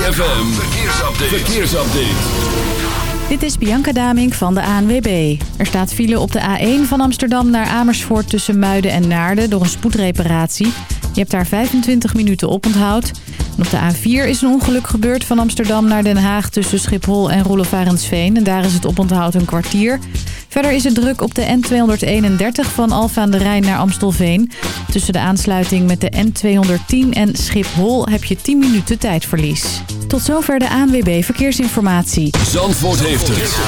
ZFM, verkeersupdate. Dit is Bianca Damink van de ANWB. Er staat file op de A1 van Amsterdam naar Amersfoort tussen Muiden en Naarden door een spoedreparatie. Je hebt daar 25 minuten op onthoud. Op de A4 is een ongeluk gebeurd van Amsterdam naar Den Haag tussen Schiphol en Rollevarensveen. En daar is het oponthoud een kwartier. Verder is het druk op de N231 van Alfa aan de Rijn naar Amstelveen. Tussen de aansluiting met de N210 en Schiphol heb je 10 minuten tijdverlies. Tot zover de ANWB Verkeersinformatie. Zandvoort heeft het.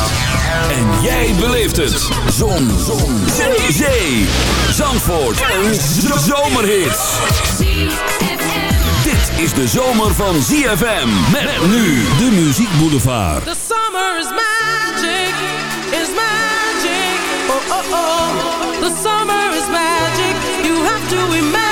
En jij beleeft het. Zon. Zon. Zee. Zee. Zandvoort. Een zomerhit. Dit is de zomer van ZFM. Met nu de Muziek Boulevard. The summer is. The summer is magic. You have to imagine.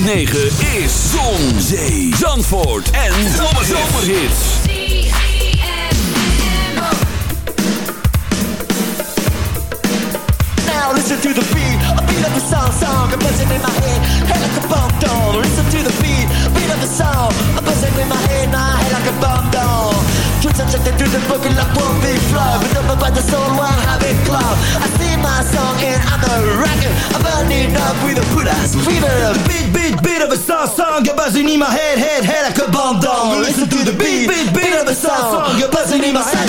106.9 is Zon, Zee, Zandvoort en Zomerhits. Now listen to the beat, a beat of the song, song, a buzzing in my head, head like a bomb down. Listen to the beat, beat of the song, a buzzing in my head, my head like a bomb down. Subjected to the book like one big flow, but up by the soul, one habit club. I sing my song and I'm a rocker, I'm burning up with a put ass fever. Beat, beat, beat of a song, song, a buzzing in my head, head, head like a bomb down. Listen to the beat, beat, beat of a song, song You're buzzing in my head.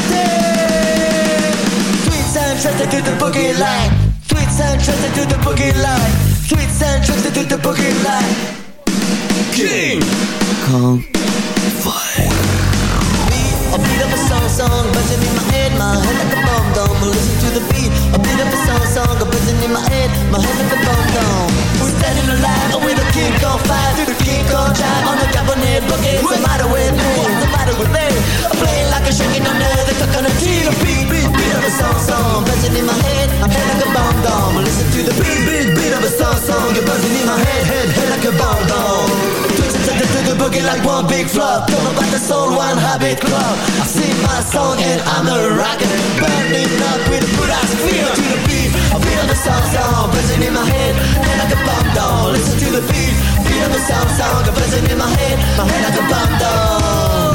Sweet sound trusted to the boogie line. Sweet sound trusted to the boogie line. Sweet sound trusted to the boogie line. King. Kong head, like a bomb dome. Listen to the beat, a beat of a song, song, buzzing in my head, my head like a bomb dome. We're standing alive with a king on fire, to the king on drive on the cabinet. What's the matter with me? The matter with me? I'm playing like a shaking under the coconut tree. The beat, beat, of a song, song, buzzing in my head, my head like a bomb dome. Listen to the beat, beat, of a song, song, you're buzzing in my head, head, head like a bomb dome. To the, boogie like one big flop. Don't know about the soul, one habit club. I sing my song and I'm a rocker. Burning up with a good ass feel to the beat. I feel the song, song, buzzing in my head, head like a bomb down. Listen to the beat, of the song, song, buzzing in my head, my head like a bomb down.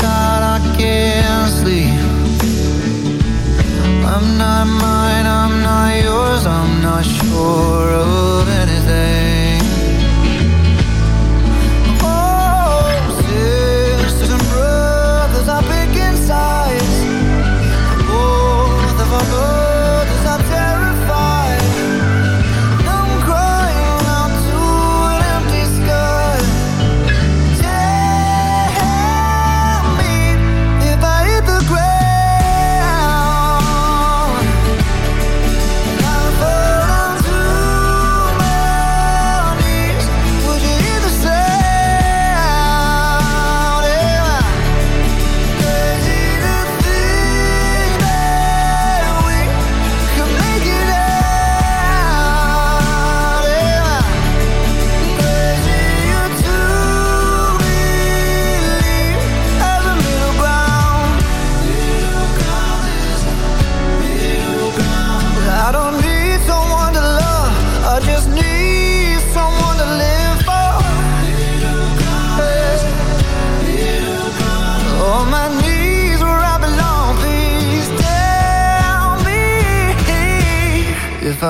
tired I can't sleep. I'm not my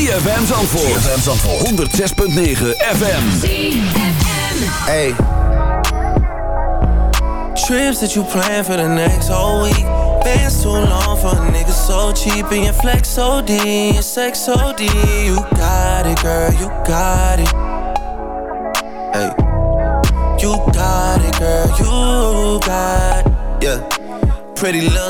ZFM. ZFM Zandvoort. ZFM Zandvoort. 106.9 FM. Hey. Trips that you plan for the next whole week. Been too long for a nigga so cheap and your flex OD, your sex OD. You got it, girl, you got it. Hey. You got it, girl, you got it. Yeah. Pretty little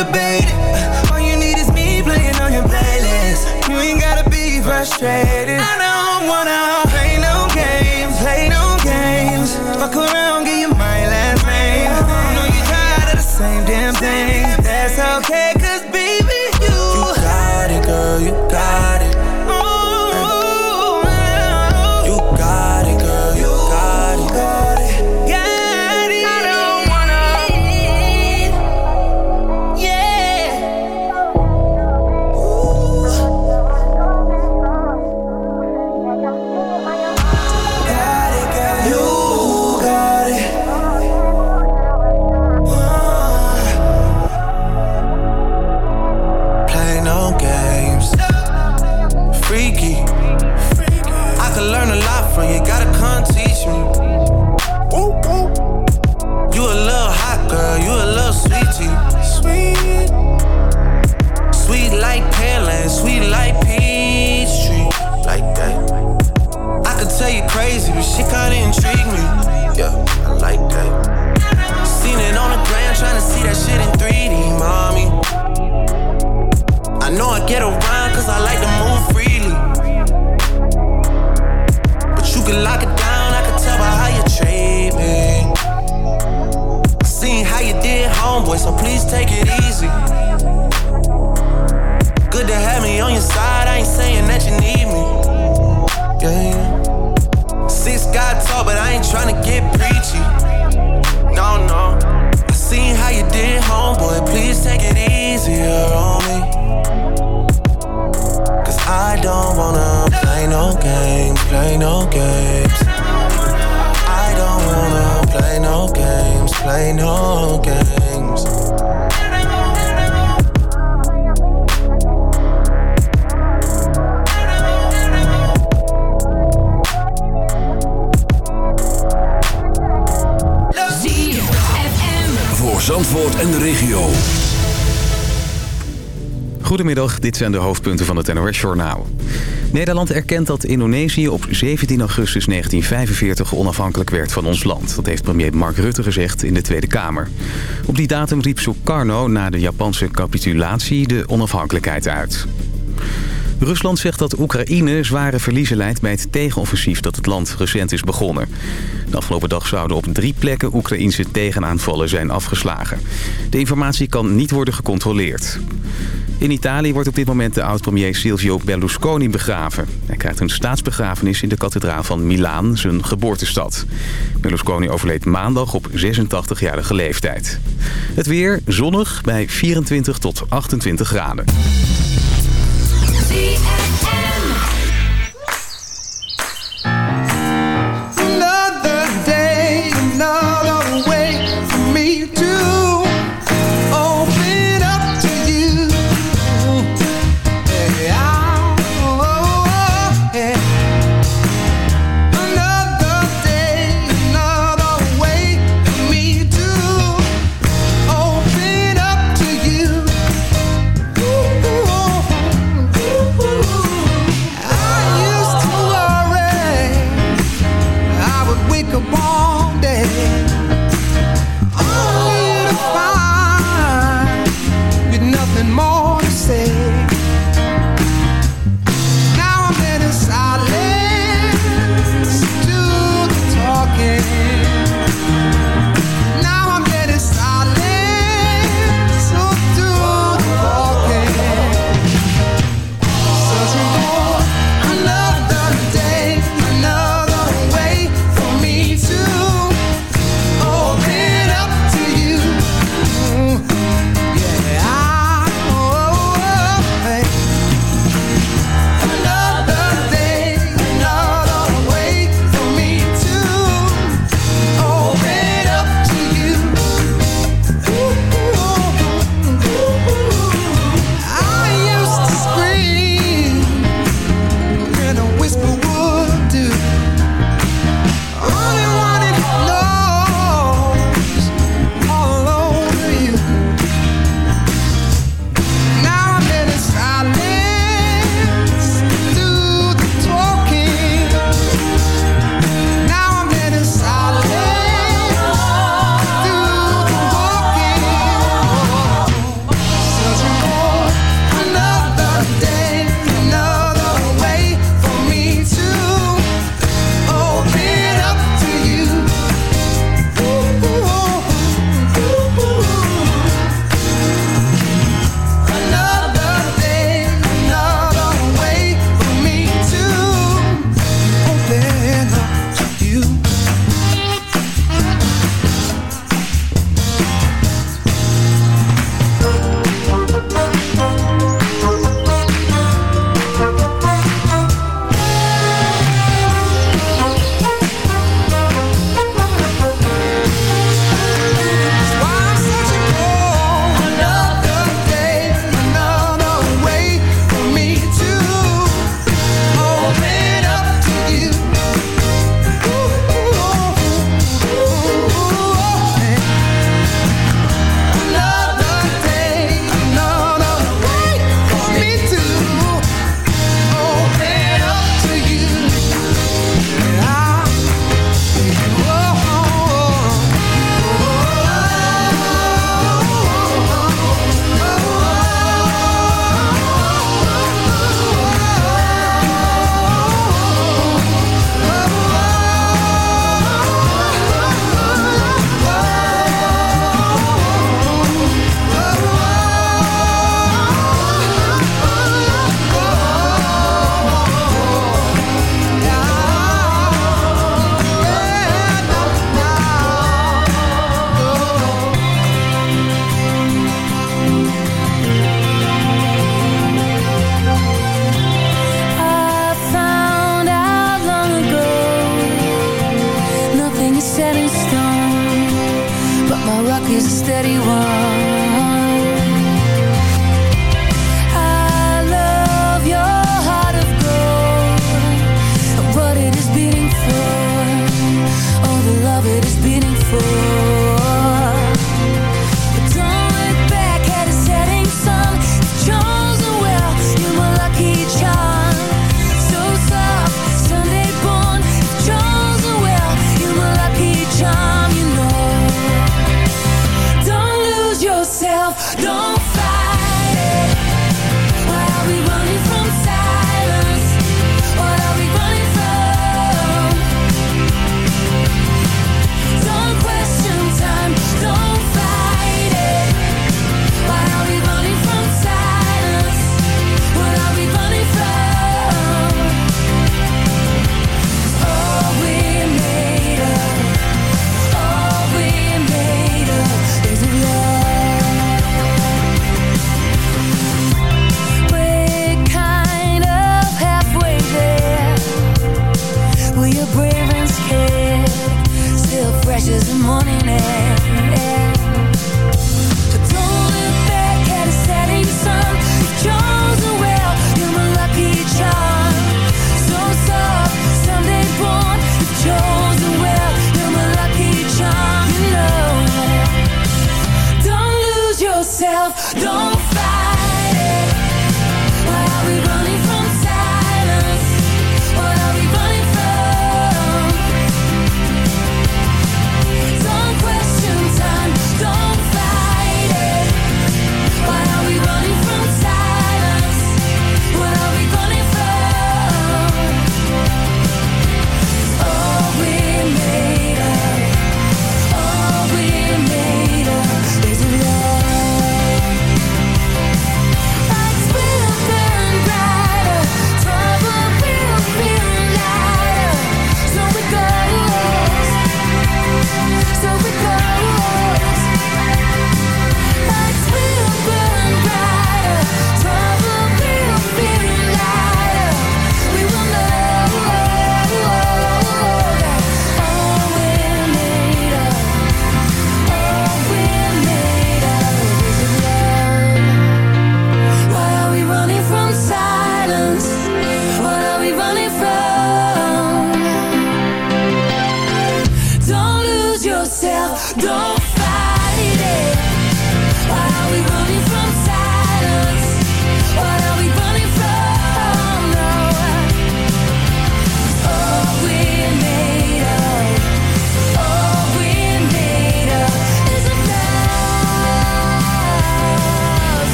No debating. All you need is me playing on your playlist. You ain't gotta be frustrated. Goedemiddag, dit zijn de hoofdpunten van het NOS-journaal. Nederland erkent dat Indonesië op 17 augustus 1945 onafhankelijk werd van ons land. Dat heeft premier Mark Rutte gezegd in de Tweede Kamer. Op die datum riep Sukarno na de Japanse capitulatie de onafhankelijkheid uit. Rusland zegt dat Oekraïne zware verliezen leidt bij het tegenoffensief dat het land recent is begonnen. De afgelopen dag zouden op drie plekken Oekraïnse tegenaanvallen zijn afgeslagen. De informatie kan niet worden gecontroleerd. In Italië wordt op dit moment de oud-premier Silvio Berlusconi begraven. Hij krijgt een staatsbegrafenis in de kathedraal van Milaan, zijn geboortestad. Berlusconi overleed maandag op 86-jarige leeftijd. Het weer zonnig bij 24 tot 28 graden.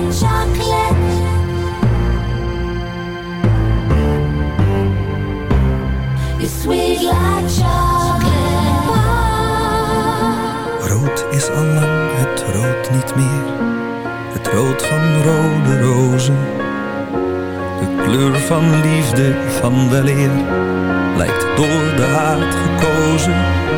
It's sweet chocolate. Sweet like chocolate. Rood is al lang het rood niet meer, het rood van rode rozen. De kleur van liefde van de leer, lijkt door de haat gekozen.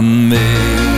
mee.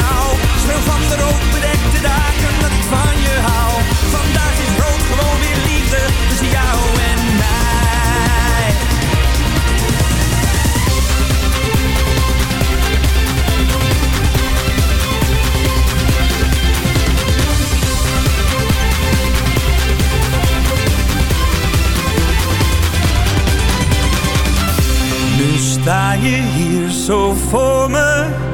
Jou. Van de rood bedekte dagen dat ik van je hou. Vandaag is rood gewoon weer liefde tussen jou en mij. Nu sta je hier zo voor me.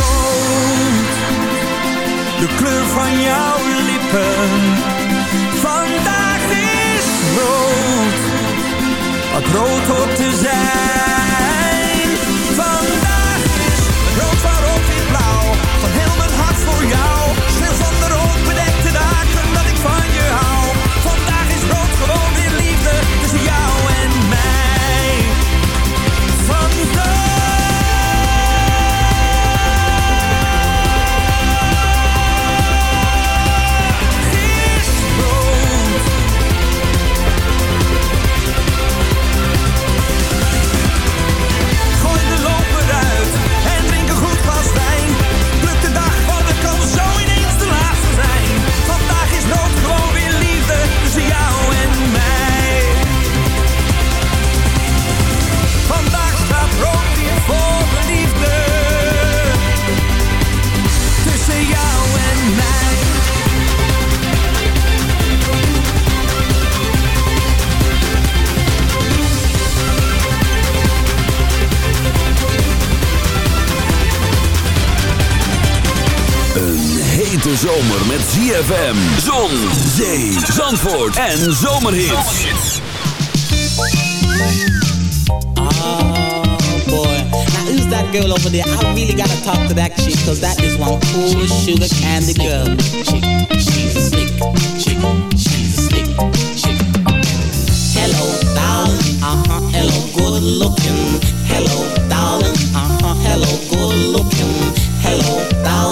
Rood, de kleur van jouw lippen. Vandaag is rood, wat rood hoort te zijn. Vandaag is rood van rood wit blauw, van heel mijn hart voor jou. Sneeuw van de rood bedekte dagen dat ik van hete zomer met ZFM, zon, zee, zandvoort en zomerhits. Oh boy. Now who's that girl over there? I really gotta talk to that chick, cause that is one cool sugar candy girl. Chick, she's a slick chick, she's a slick chick. Hello, darling, uh-huh, hello, good looking. Hello, darling, uh-huh, hello, good looking. Hello, darling,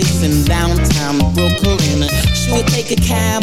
place in downtown Brooklyn. She would take a cab,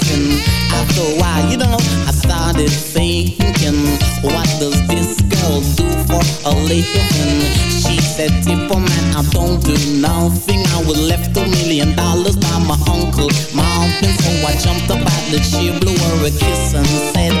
After a while, you know, I started thinking, what does this girl do for a living? She said, Tipper man, I don't do nothing. I was left a million dollars by my uncle Marvin. So I jumped up at the chair, blew her a kiss and said